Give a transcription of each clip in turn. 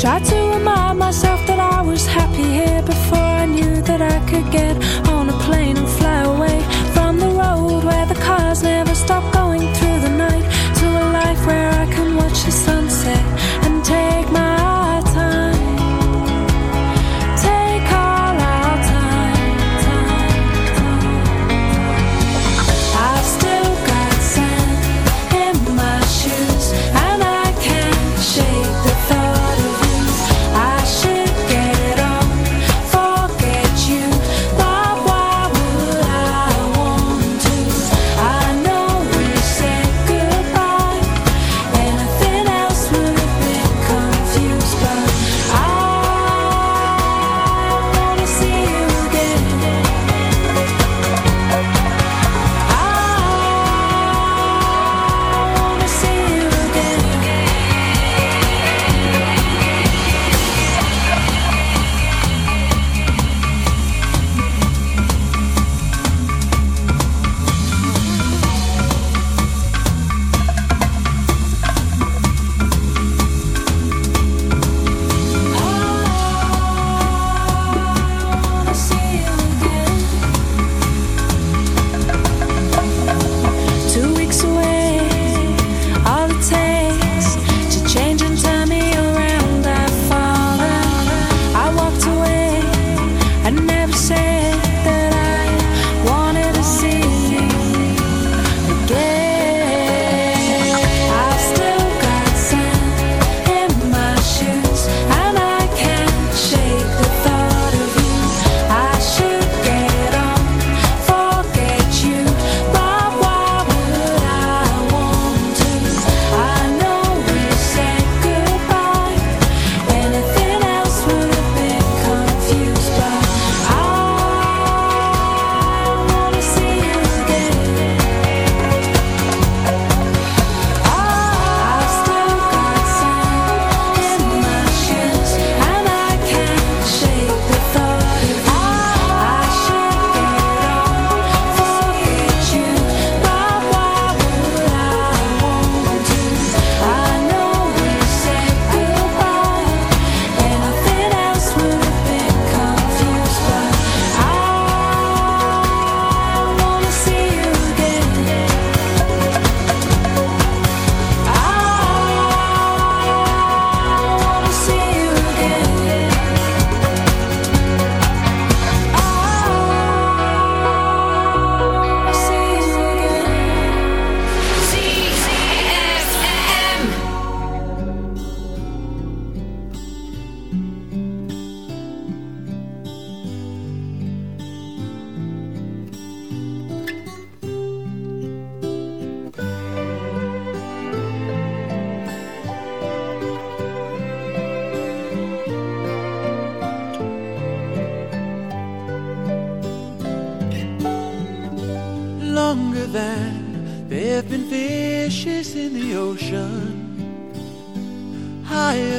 Tried to remind myself that I was happy here before I knew that I could get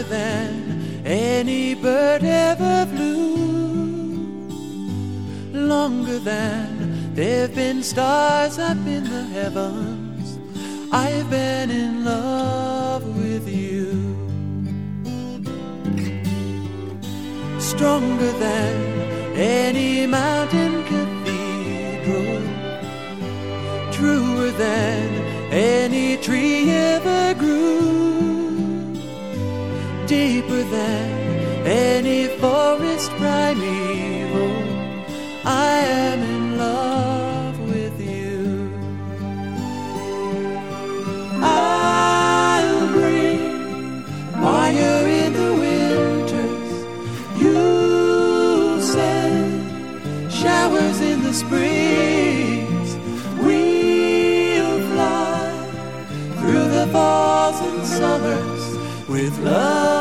than any bird ever flew, longer than there've been stars up in the heavens. I've been in love with you, stronger than any mountain cathedral, truer than any tree ever grew deeper than any forest primeval. I am in love with you. I'll bring fire in the winters. You send showers in the springs. We'll fly through the falls and summers with love.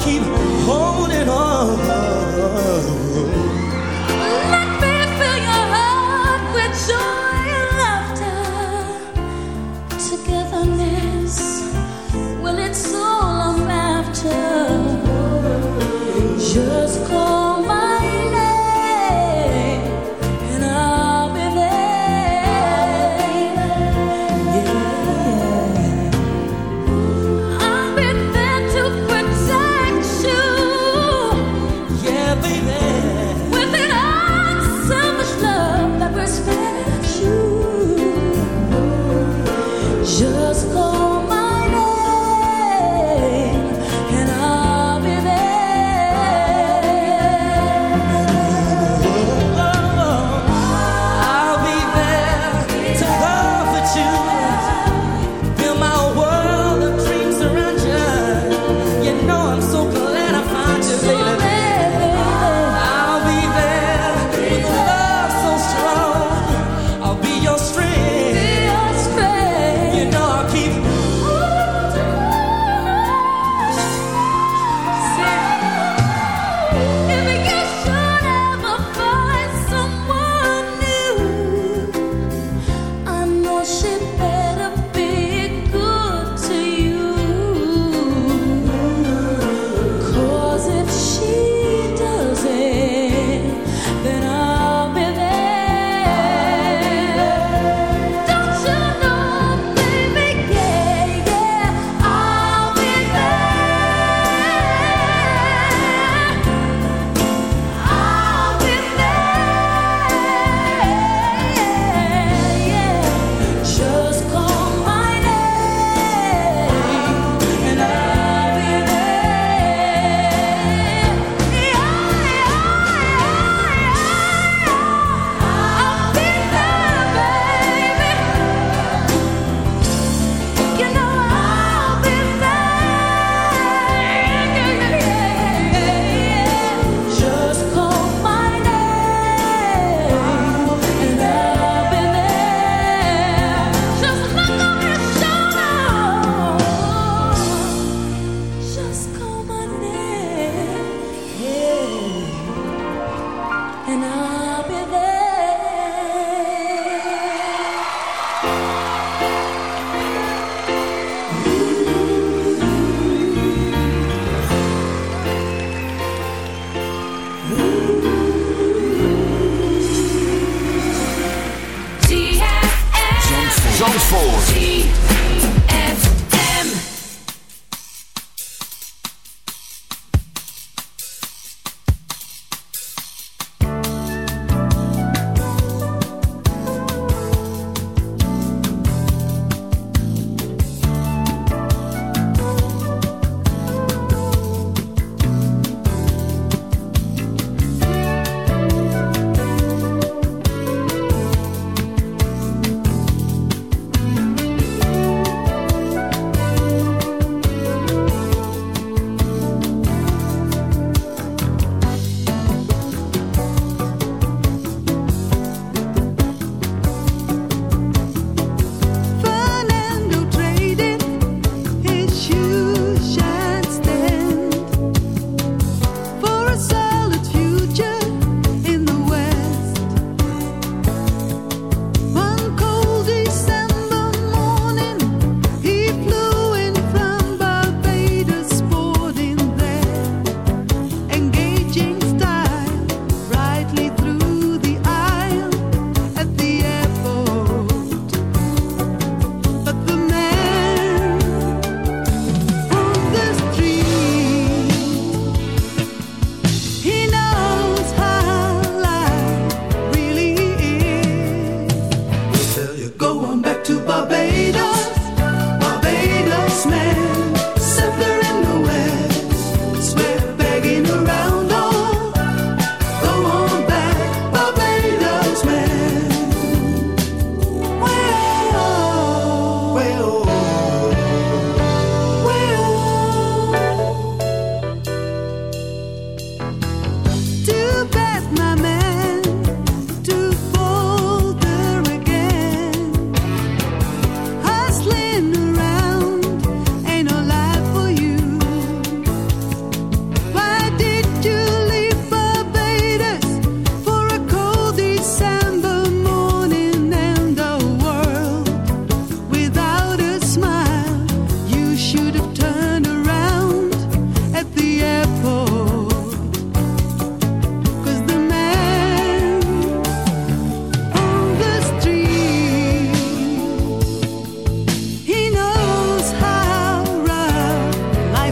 keep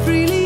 freely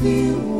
feel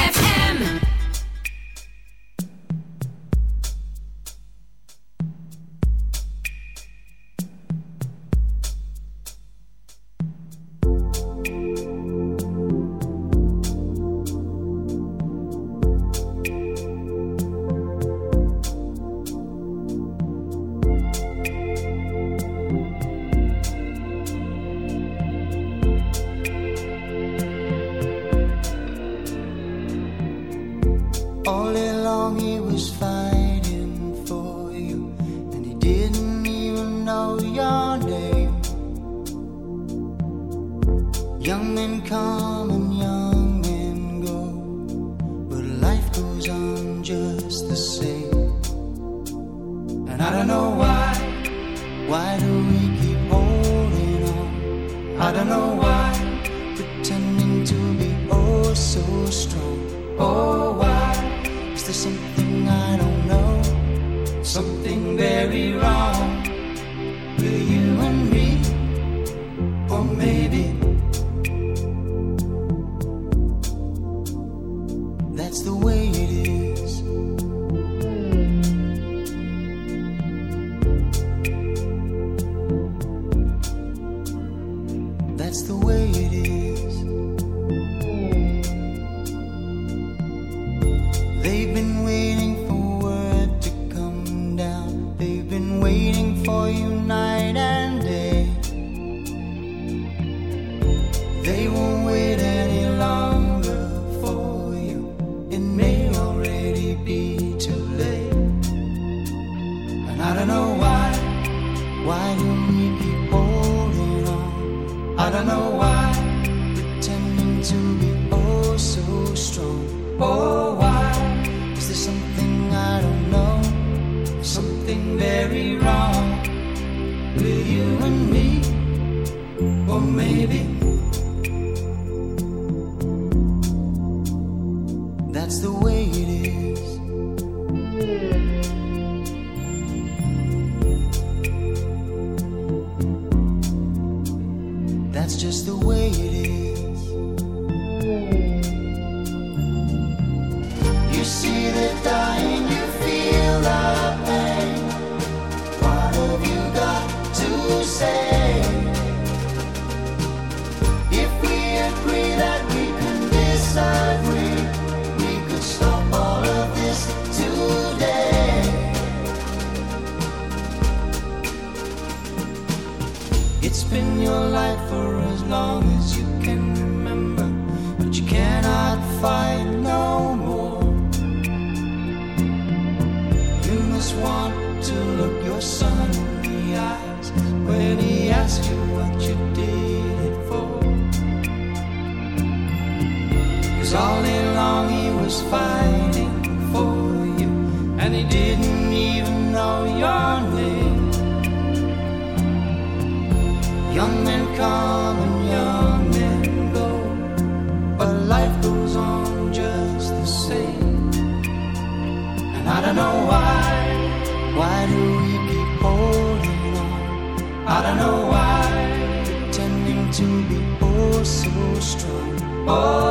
I don't know why. Why do we keep holding on? I don't know why. Oh.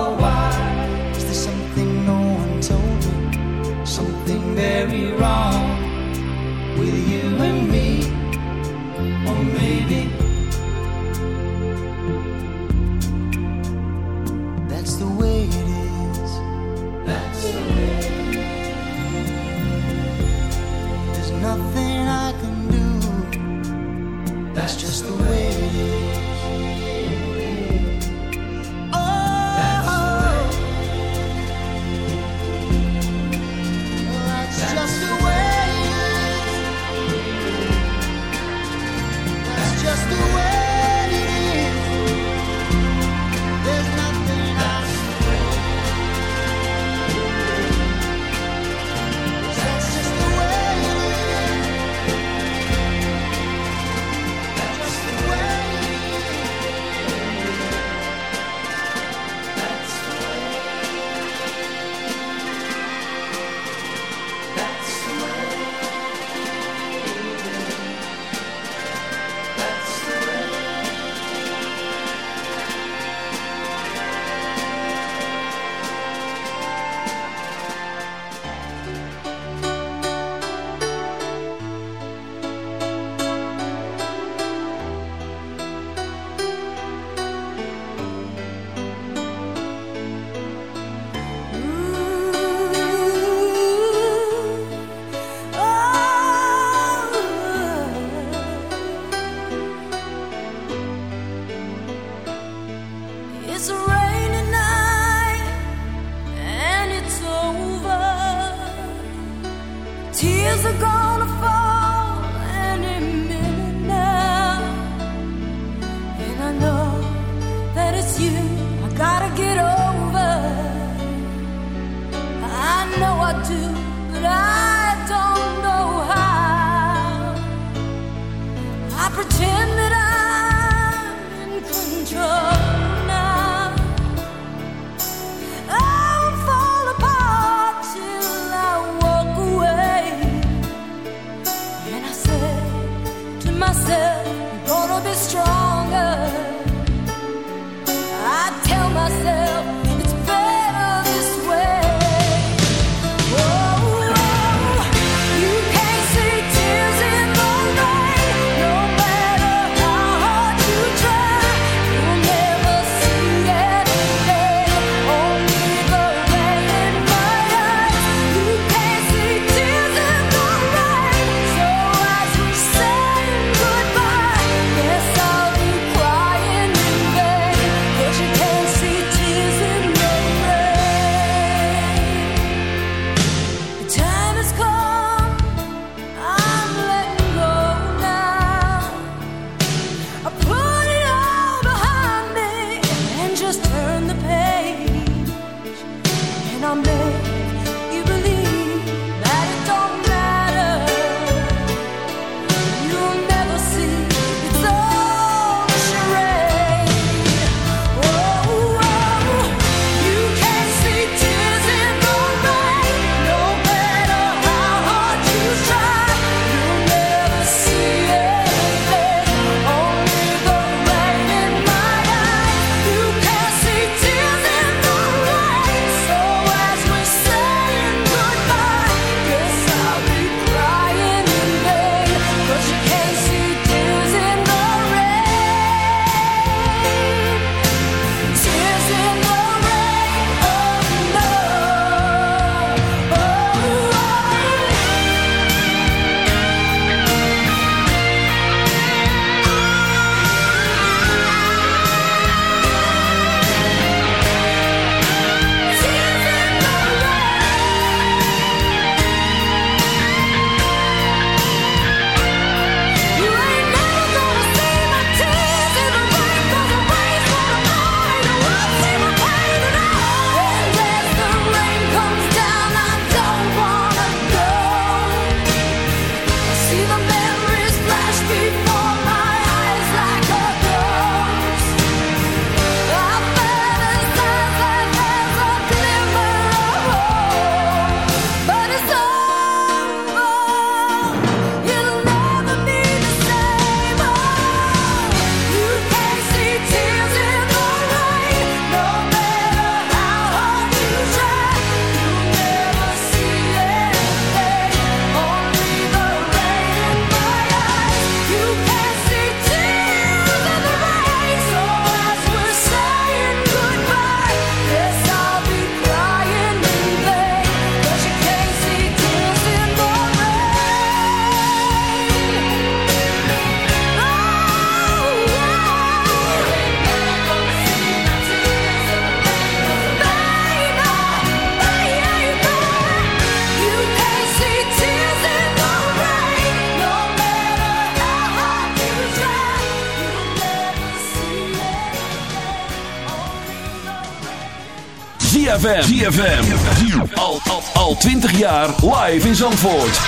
ZFM. ZFM. Al, al, al 20 jaar live in Zandvoort.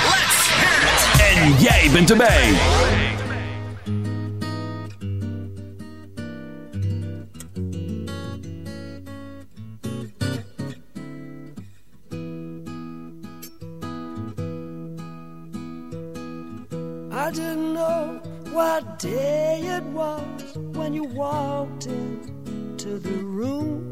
En jij bent erbij. I didn't know what day it was when you walked into the room.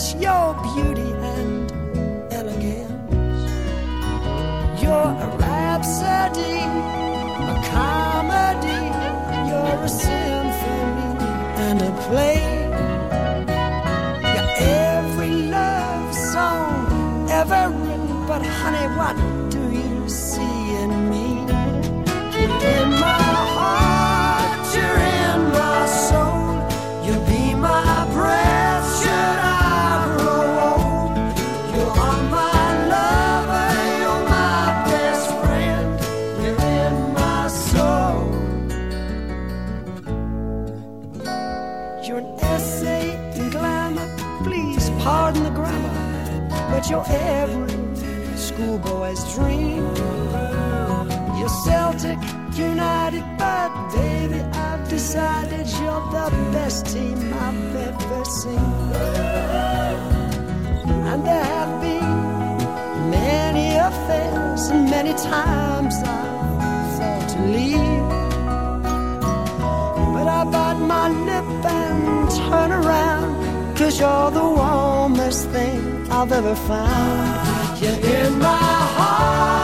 Yo. Many times I've thought to leave. But I bite my lip and turn around, cause you're the warmest thing I've ever found. You're in my heart,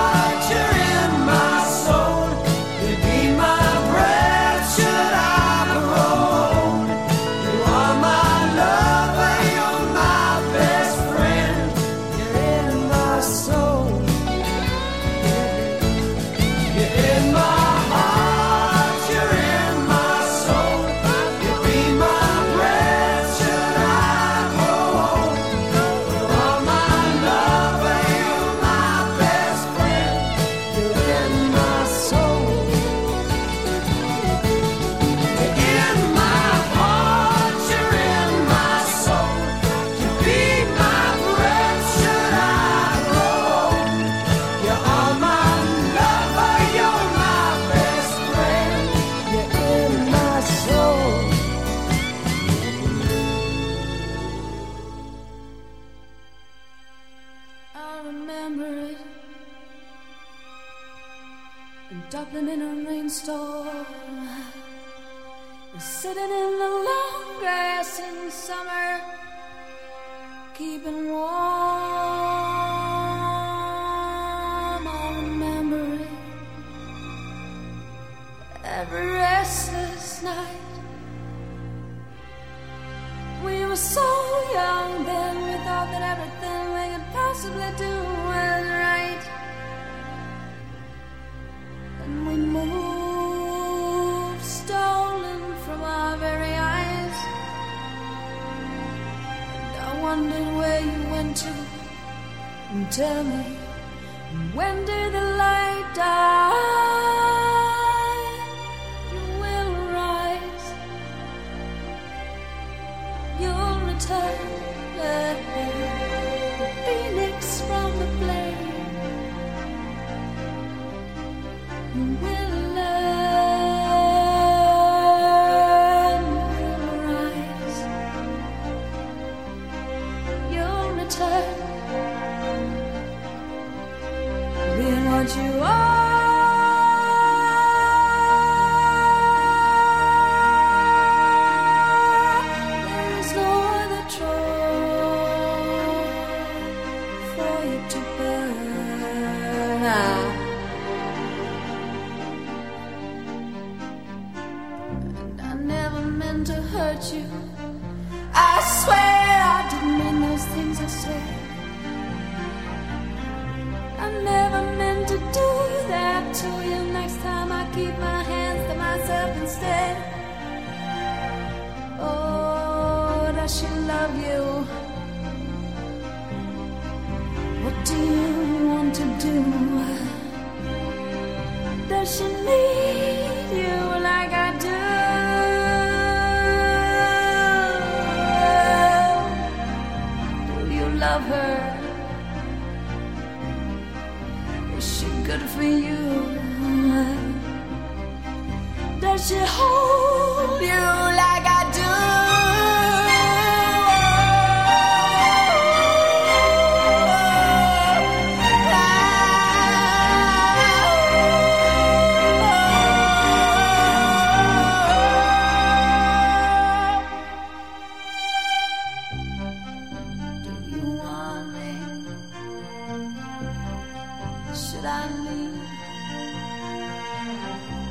return.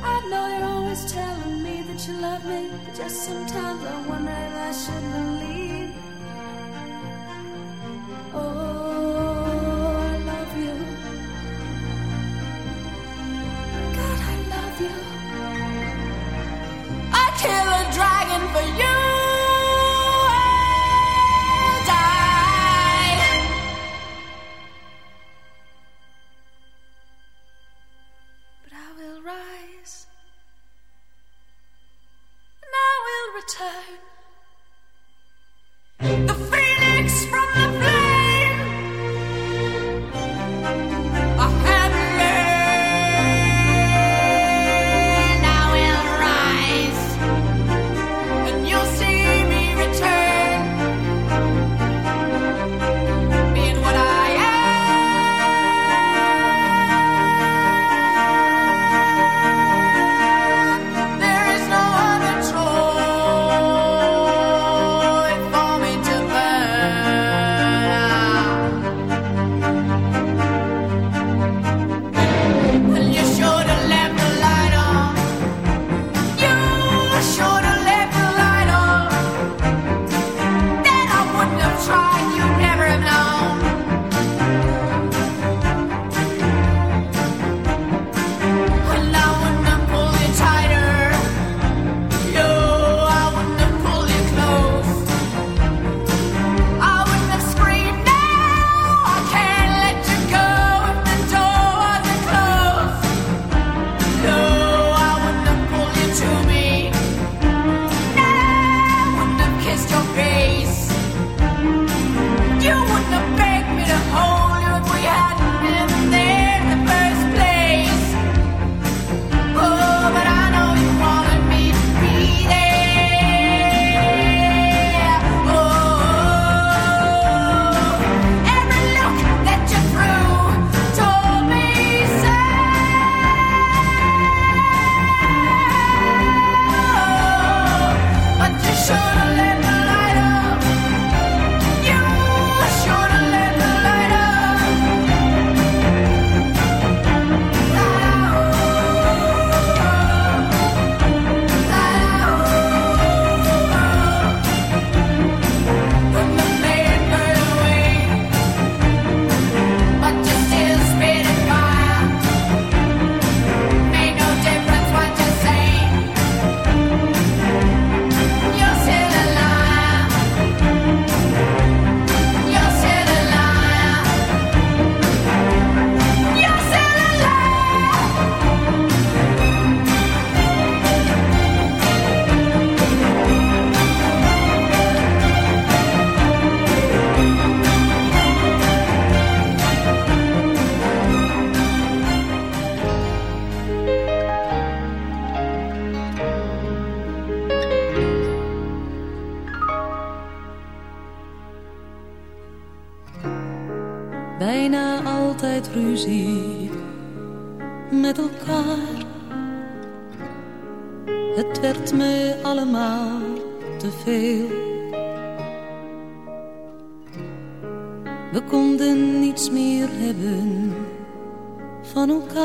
I know you're always telling me that you love me, but just sometimes I wonder if I should believe. Oh, I love you. God, I love you.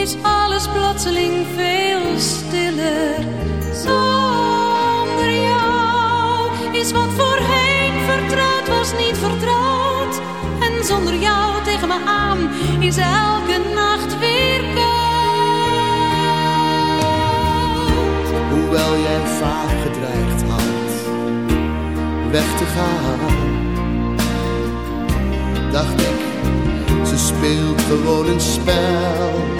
Is alles plotseling veel stiller. Zonder jou is wat voorheen vertrouwd was niet vertrouwd. En zonder jou tegen me aan is elke nacht weer koud. Hoewel jij vaak gedreigd had weg te gaan, dacht ik, ze speelt gewoon een spel.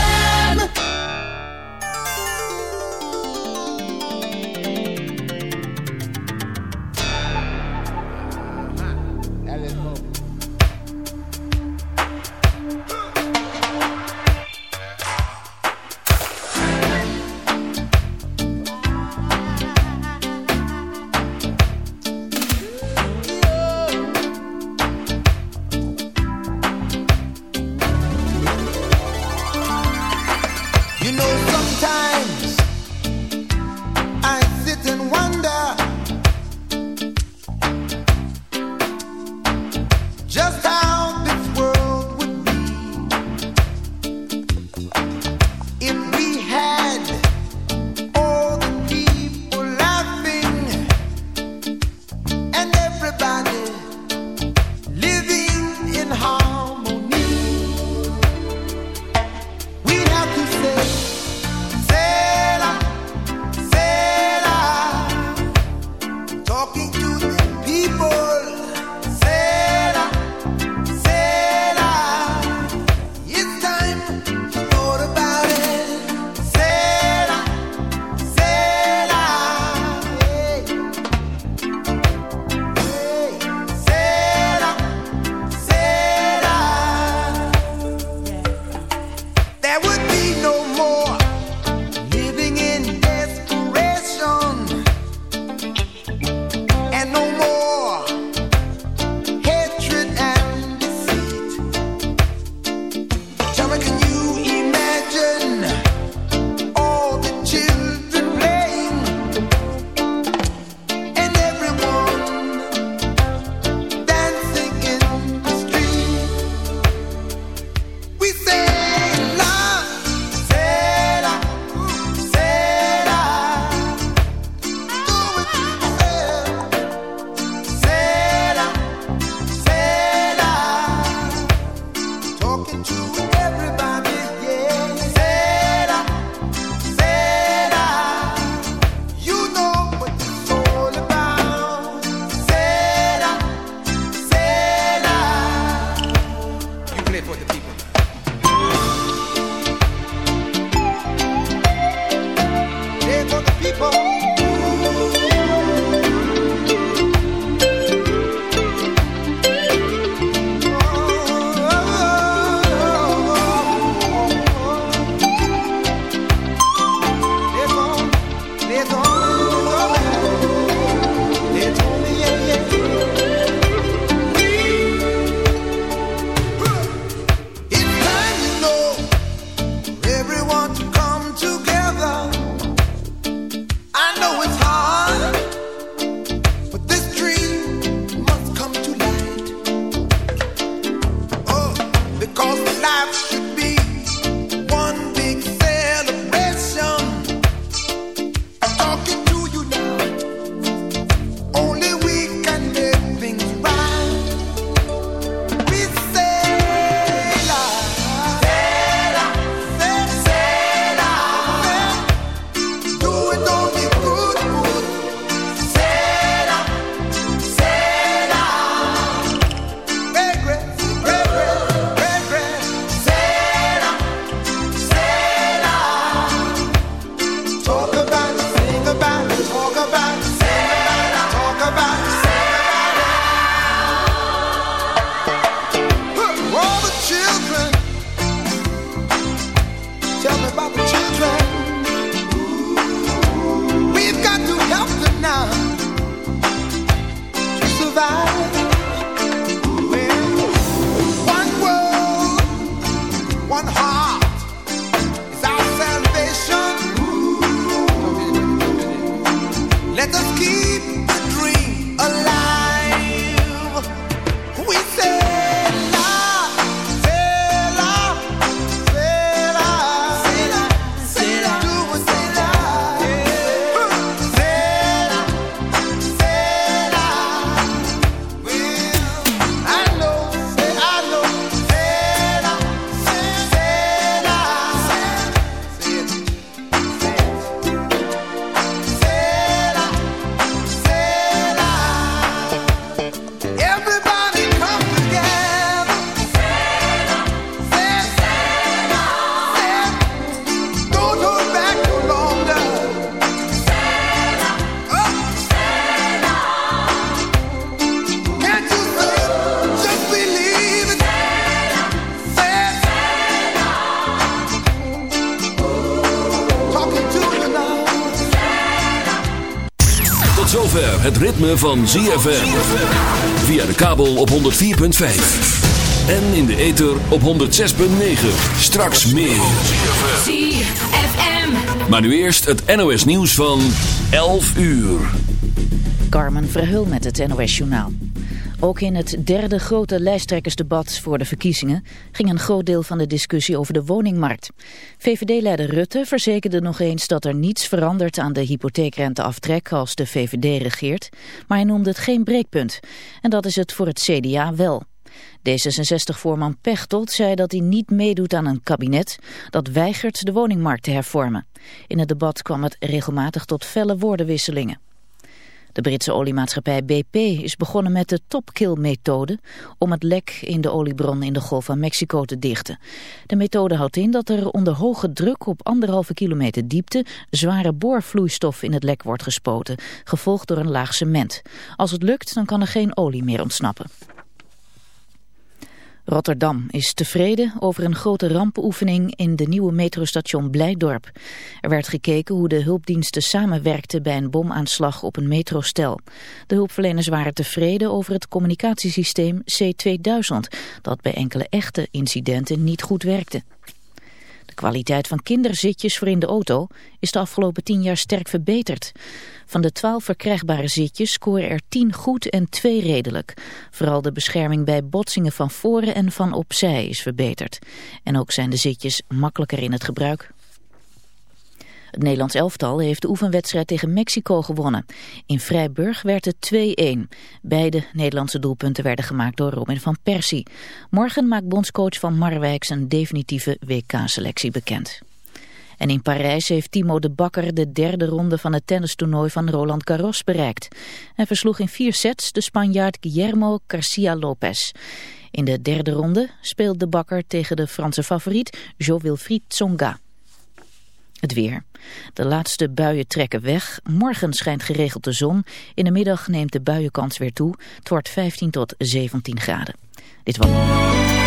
goodbye. Ritme van ZFM. Via de kabel op 104.5. En in de ether op 106.9. Straks meer. ZFM. Maar nu eerst het NOS nieuws van 11 uur. Carmen Verheul met het NOS Journaal. Ook in het derde grote lijsttrekkersdebat voor de verkiezingen ging een groot deel van de discussie over de woningmarkt. VVD-leider Rutte verzekerde nog eens dat er niets verandert aan de hypotheekrenteaftrek als de VVD regeert, maar hij noemde het geen breekpunt. En dat is het voor het CDA wel. D66-voorman Pechtold zei dat hij niet meedoet aan een kabinet dat weigert de woningmarkt te hervormen. In het debat kwam het regelmatig tot felle woordenwisselingen. De Britse oliemaatschappij BP is begonnen met de topkill-methode om het lek in de oliebron in de Golf van Mexico te dichten. De methode houdt in dat er onder hoge druk op anderhalve kilometer diepte zware boorvloeistof in het lek wordt gespoten, gevolgd door een laag cement. Als het lukt, dan kan er geen olie meer ontsnappen. Rotterdam is tevreden over een grote rampenoefening in de nieuwe metrostation Blijdorp. Er werd gekeken hoe de hulpdiensten samenwerkten bij een bomaanslag op een metrostel. De hulpverleners waren tevreden over het communicatiesysteem C2000, dat bij enkele echte incidenten niet goed werkte. Kwaliteit van kinderzitjes voor in de auto is de afgelopen tien jaar sterk verbeterd. Van de twaalf verkrijgbare zitjes scoren er tien goed en twee redelijk. Vooral de bescherming bij botsingen van voren en van opzij is verbeterd. En ook zijn de zitjes makkelijker in het gebruik. Het Nederlands elftal heeft de oefenwedstrijd tegen Mexico gewonnen. In Vrijburg werd het 2-1. Beide Nederlandse doelpunten werden gemaakt door Robin van Persie. Morgen maakt bondscoach van Marwijk zijn definitieve WK-selectie bekend. En in Parijs heeft Timo de Bakker de derde ronde van het tennistoernooi van Roland Garros bereikt. Hij versloeg in vier sets de Spanjaard Guillermo Garcia Lopez. In de derde ronde speelt de Bakker tegen de Franse favoriet Jo-Wilfried Tsonga. Het weer. De laatste buien trekken weg. Morgen schijnt geregeld de zon. In de middag neemt de buienkans weer toe. Het wordt 15 tot 17 graden. Dit was...